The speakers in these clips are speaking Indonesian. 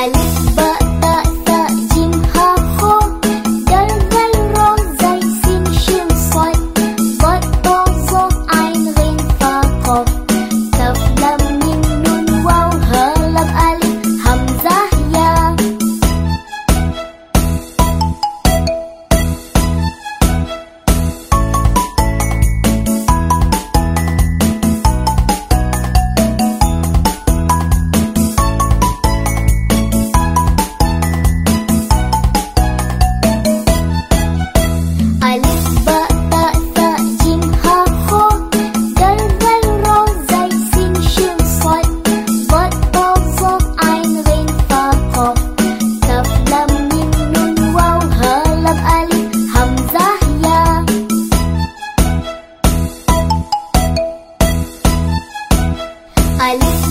balik balik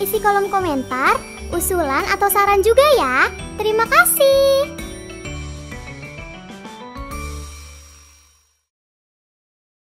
isi kolom komentar, usulan atau saran juga ya. Terima kasih.